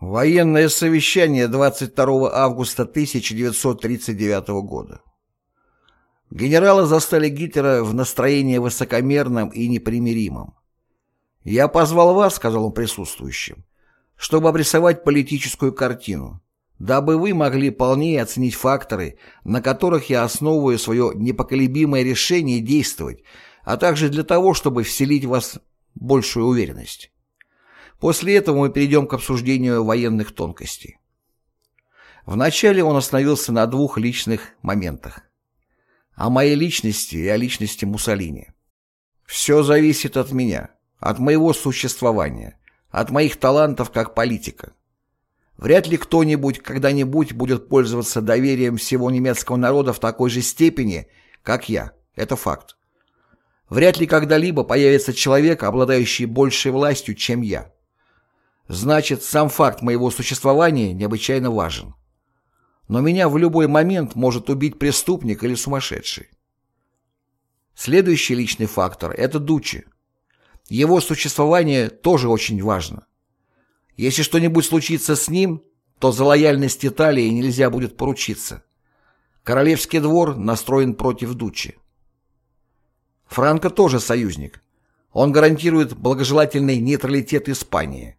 Военное совещание 22 августа 1939 года. Генералы застали Гитлера в настроении высокомерном и непримиримом. «Я позвал вас», — сказал он присутствующим, — «чтобы обрисовать политическую картину, дабы вы могли полнее оценить факторы, на которых я основываю свое непоколебимое решение действовать, а также для того, чтобы вселить в вас большую уверенность». После этого мы перейдем к обсуждению военных тонкостей. Вначале он остановился на двух личных моментах. О моей личности и о личности Муссолини. Все зависит от меня, от моего существования, от моих талантов как политика. Вряд ли кто-нибудь когда-нибудь будет пользоваться доверием всего немецкого народа в такой же степени, как я. Это факт. Вряд ли когда-либо появится человек, обладающий большей властью, чем я. Значит, сам факт моего существования необычайно важен. Но меня в любой момент может убить преступник или сумасшедший. Следующий личный фактор – это Дучи. Его существование тоже очень важно. Если что-нибудь случится с ним, то за лояльность Италии нельзя будет поручиться. Королевский двор настроен против Дучи. Франко тоже союзник. Он гарантирует благожелательный нейтралитет Испании.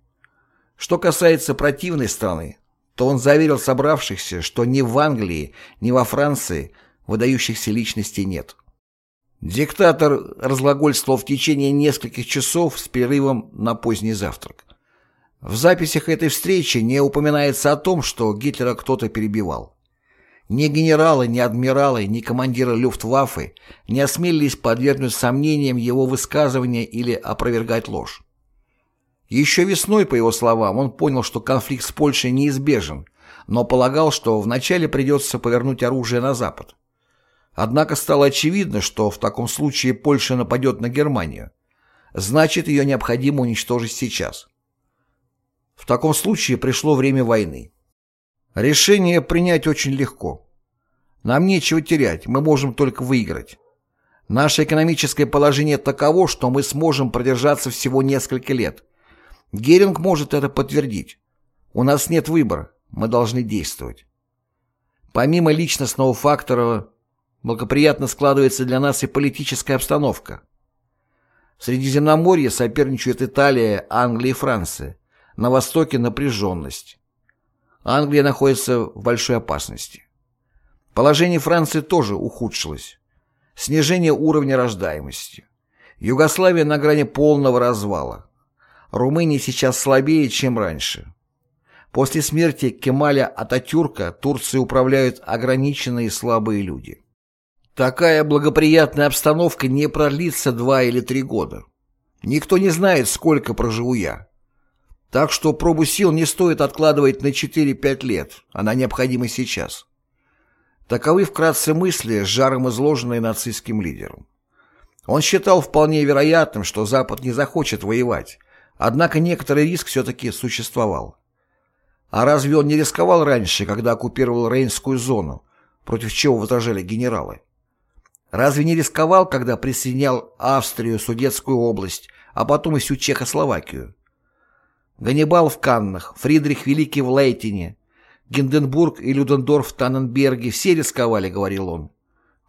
Что касается противной страны, то он заверил собравшихся, что ни в Англии, ни во Франции выдающихся личностей нет. Диктатор разглагольствовал в течение нескольких часов с перерывом на поздний завтрак. В записях этой встречи не упоминается о том, что Гитлера кто-то перебивал. Ни генералы, ни адмиралы, ни командиры Люфтваффе не осмелились подвергнуть сомнениям его высказывания или опровергать ложь. Еще весной, по его словам, он понял, что конфликт с Польшей неизбежен, но полагал, что вначале придется повернуть оружие на Запад. Однако стало очевидно, что в таком случае Польша нападет на Германию. Значит, ее необходимо уничтожить сейчас. В таком случае пришло время войны. Решение принять очень легко. Нам нечего терять, мы можем только выиграть. Наше экономическое положение таково, что мы сможем продержаться всего несколько лет – Геринг может это подтвердить. У нас нет выбора, мы должны действовать. Помимо личностного фактора, благоприятно складывается для нас и политическая обстановка. В Средиземноморье соперничают Италия, Англия и Франция. На востоке напряженность. Англия находится в большой опасности. Положение Франции тоже ухудшилось. Снижение уровня рождаемости. Югославия на грани полного развала. Румыния сейчас слабее, чем раньше. После смерти Кемаля Ататюрка Турцией управляют ограниченные слабые люди. Такая благоприятная обстановка не продлится два или три года. Никто не знает, сколько проживу я. Так что пробу сил не стоит откладывать на 4-5 лет, она необходима сейчас. Таковы вкратце мысли, жаром изложенные нацистским лидером. Он считал вполне вероятным, что Запад не захочет воевать, Однако некоторый риск все-таки существовал. А разве он не рисковал раньше, когда оккупировал Рейнскую зону, против чего возражали генералы? Разве не рисковал, когда присоединял Австрию, Судетскую область, а потом и всю Чехословакию? Ганнибал в Каннах, Фридрих Великий в Лейтине, Гинденбург и Людендорф в Танненберге все рисковали, говорил он.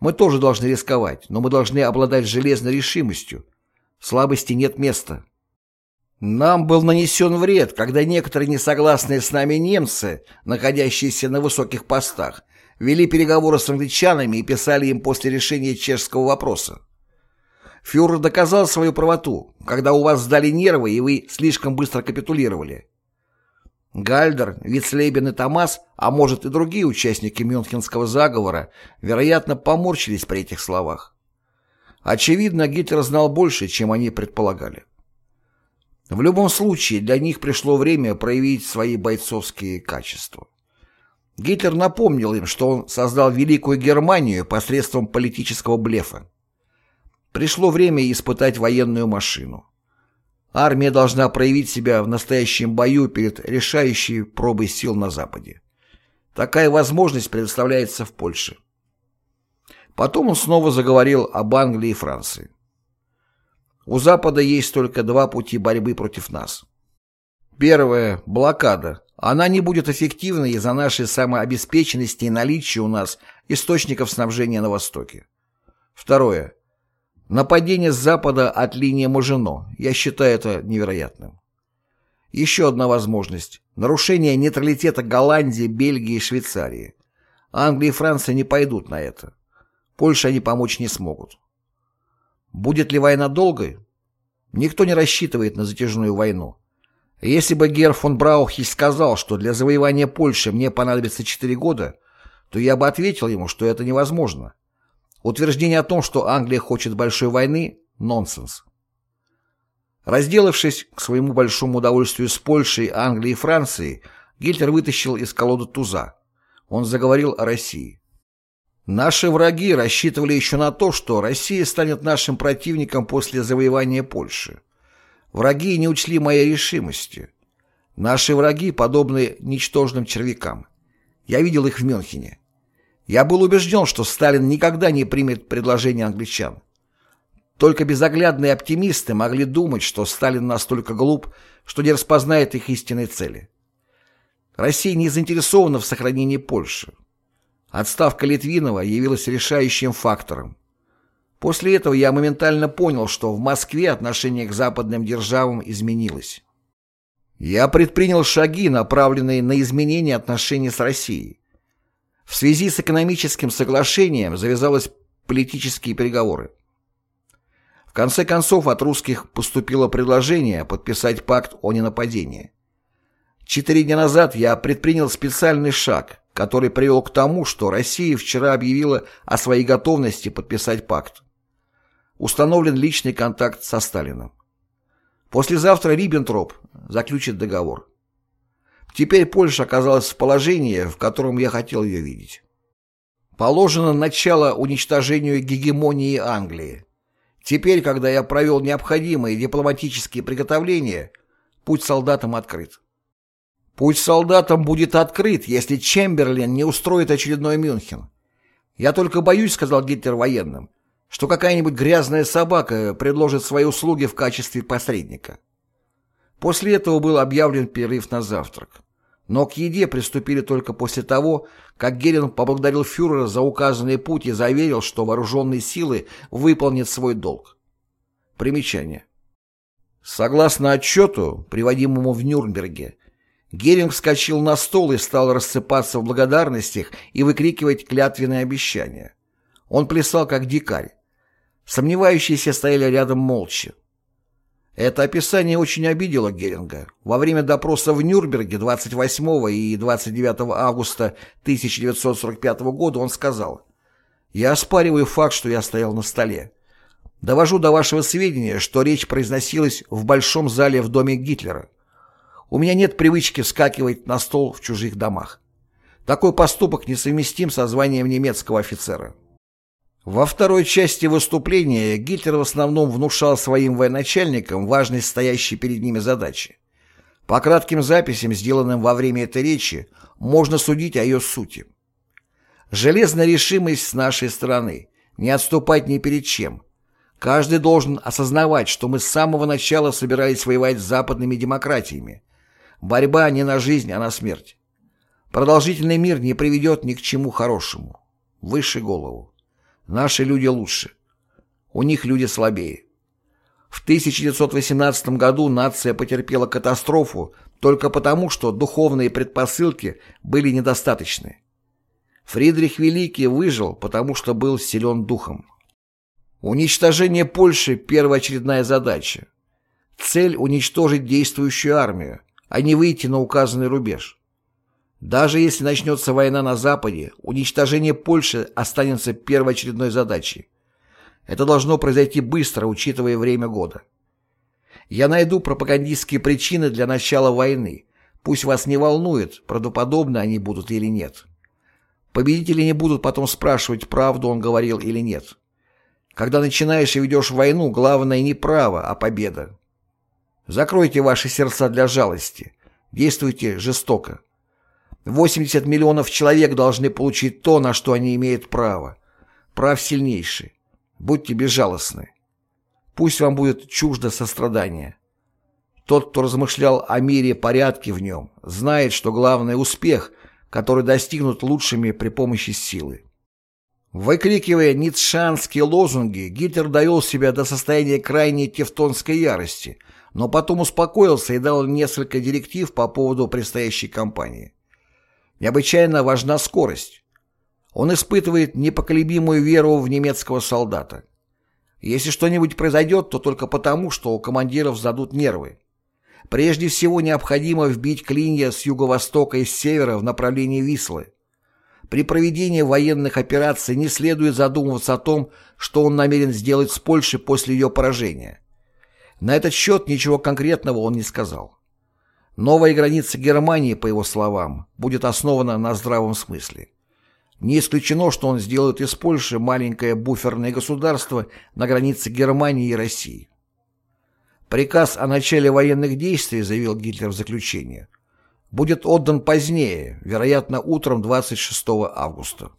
Мы тоже должны рисковать, но мы должны обладать железной решимостью. слабости нет места. Нам был нанесен вред, когда некоторые несогласные с нами немцы, находящиеся на высоких постах, вели переговоры с англичанами и писали им после решения чешского вопроса. Фюрер доказал свою правоту, когда у вас сдали нервы и вы слишком быстро капитулировали. Гальдер, Вицлейбен и Томас, а может и другие участники Мюнхенского заговора, вероятно, поморщились при этих словах. Очевидно, Гитлер знал больше, чем они предполагали. В любом случае, для них пришло время проявить свои бойцовские качества. Гитлер напомнил им, что он создал Великую Германию посредством политического блефа. Пришло время испытать военную машину. Армия должна проявить себя в настоящем бою перед решающей пробой сил на Западе. Такая возможность предоставляется в Польше. Потом он снова заговорил об Англии и Франции. У Запада есть только два пути борьбы против нас. Первое – блокада, Она не будет эффективной из-за нашей самообеспеченности и наличия у нас источников снабжения на Востоке. Второе. Нападение с запада от линии Мажино. Я считаю это невероятным. Еще одна возможность. Нарушение нейтралитета Голландии, Бельгии и Швейцарии. Англия и Франция не пойдут на это. Польше они помочь не смогут. Будет ли война долгой? Никто не рассчитывает на затяжную войну. Если бы Гер фон Браухич сказал, что для завоевания Польши мне понадобится 4 года, то я бы ответил ему, что это невозможно. Утверждение о том, что Англия хочет большой войны – нонсенс. Разделавшись к своему большому удовольствию с Польшей, Англией и Францией, Гитлер вытащил из колоды туза. Он заговорил о России. Наши враги рассчитывали еще на то, что Россия станет нашим противником после завоевания Польши. Враги не учли моей решимости. Наши враги подобны ничтожным червякам. Я видел их в Мюнхене. Я был убежден, что Сталин никогда не примет предложение англичан. Только безоглядные оптимисты могли думать, что Сталин настолько глуп, что не распознает их истинной цели. Россия не заинтересована в сохранении Польши. Отставка Литвинова явилась решающим фактором. После этого я моментально понял, что в Москве отношение к западным державам изменилось. Я предпринял шаги, направленные на изменение отношений с Россией. В связи с экономическим соглашением завязалось политические переговоры. В конце концов от русских поступило предложение подписать пакт о ненападении. Четыре дня назад я предпринял специальный шаг, который привел к тому, что Россия вчера объявила о своей готовности подписать пакт установлен личный контакт со Сталиным. Послезавтра Риббентроп заключит договор. Теперь Польша оказалась в положении, в котором я хотел ее видеть. Положено начало уничтожению гегемонии Англии. Теперь, когда я провел необходимые дипломатические приготовления, путь солдатам открыт. Путь солдатам будет открыт, если Чемберлен не устроит очередной Мюнхен. Я только боюсь, сказал Гитлер военным, что какая-нибудь грязная собака предложит свои услуги в качестве посредника. После этого был объявлен перерыв на завтрак. Но к еде приступили только после того, как Геринг поблагодарил фюрера за указанный путь и заверил, что вооруженные силы выполнят свой долг. Примечание. Согласно отчету, приводимому в Нюрнберге, Геринг вскочил на стол и стал рассыпаться в благодарностях и выкрикивать клятвенные обещания. Он плясал как дикарь. Сомневающиеся стояли рядом молча. Это описание очень обидело Геринга. Во время допроса в Нюрнберге 28 и 29 августа 1945 года он сказал «Я оспариваю факт, что я стоял на столе. Довожу до вашего сведения, что речь произносилась в большом зале в доме Гитлера. У меня нет привычки вскакивать на стол в чужих домах. Такой поступок несовместим со званием немецкого офицера». Во второй части выступления Гитлер в основном внушал своим военачальникам важность стоящей перед ними задачи. По кратким записям, сделанным во время этой речи, можно судить о ее сути. Железная решимость с нашей стороны, не отступать ни перед чем. Каждый должен осознавать, что мы с самого начала собирались воевать с западными демократиями. Борьба не на жизнь, а на смерть. Продолжительный мир не приведет ни к чему хорошему. Выше голову. Наши люди лучше. У них люди слабее. В 1918 году нация потерпела катастрофу только потому, что духовные предпосылки были недостаточны. Фридрих Великий выжил, потому что был силен духом. Уничтожение Польши – первоочередная задача. Цель – уничтожить действующую армию, а не выйти на указанный рубеж. Даже если начнется война на Западе, уничтожение Польши останется первоочередной задачей. Это должно произойти быстро, учитывая время года. Я найду пропагандистские причины для начала войны. Пусть вас не волнует, правдоподобны они будут или нет. Победители не будут потом спрашивать, правду он говорил или нет. Когда начинаешь и ведешь войну, главное не право, а победа. Закройте ваши сердца для жалости. Действуйте жестоко. 80 миллионов человек должны получить то, на что они имеют право. Прав сильнейший. Будьте безжалостны. Пусть вам будет чуждо сострадание. Тот, кто размышлял о мире и порядке в нем, знает, что главный успех, который достигнут лучшими при помощи силы. Выкрикивая ницшанские лозунги, Гитлер довел себя до состояния крайней тевтонской ярости, но потом успокоился и дал несколько директив по поводу предстоящей кампании. Необычайно важна скорость. Он испытывает непоколебимую веру в немецкого солдата. Если что-нибудь произойдет, то только потому, что у командиров задут нервы. Прежде всего необходимо вбить клинья с юго-востока и с севера в направлении Вислы. При проведении военных операций не следует задумываться о том, что он намерен сделать с Польшей после ее поражения. На этот счет ничего конкретного он не сказал. Новая граница Германии, по его словам, будет основана на здравом смысле. Не исключено, что он сделает из Польши маленькое буферное государство на границе Германии и России. Приказ о начале военных действий, заявил Гитлер в заключение, будет отдан позднее, вероятно, утром 26 августа.